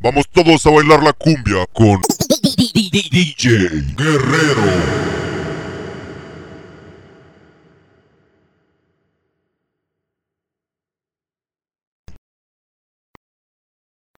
vamos todos a bailar la cumbia con DJ Guerrero.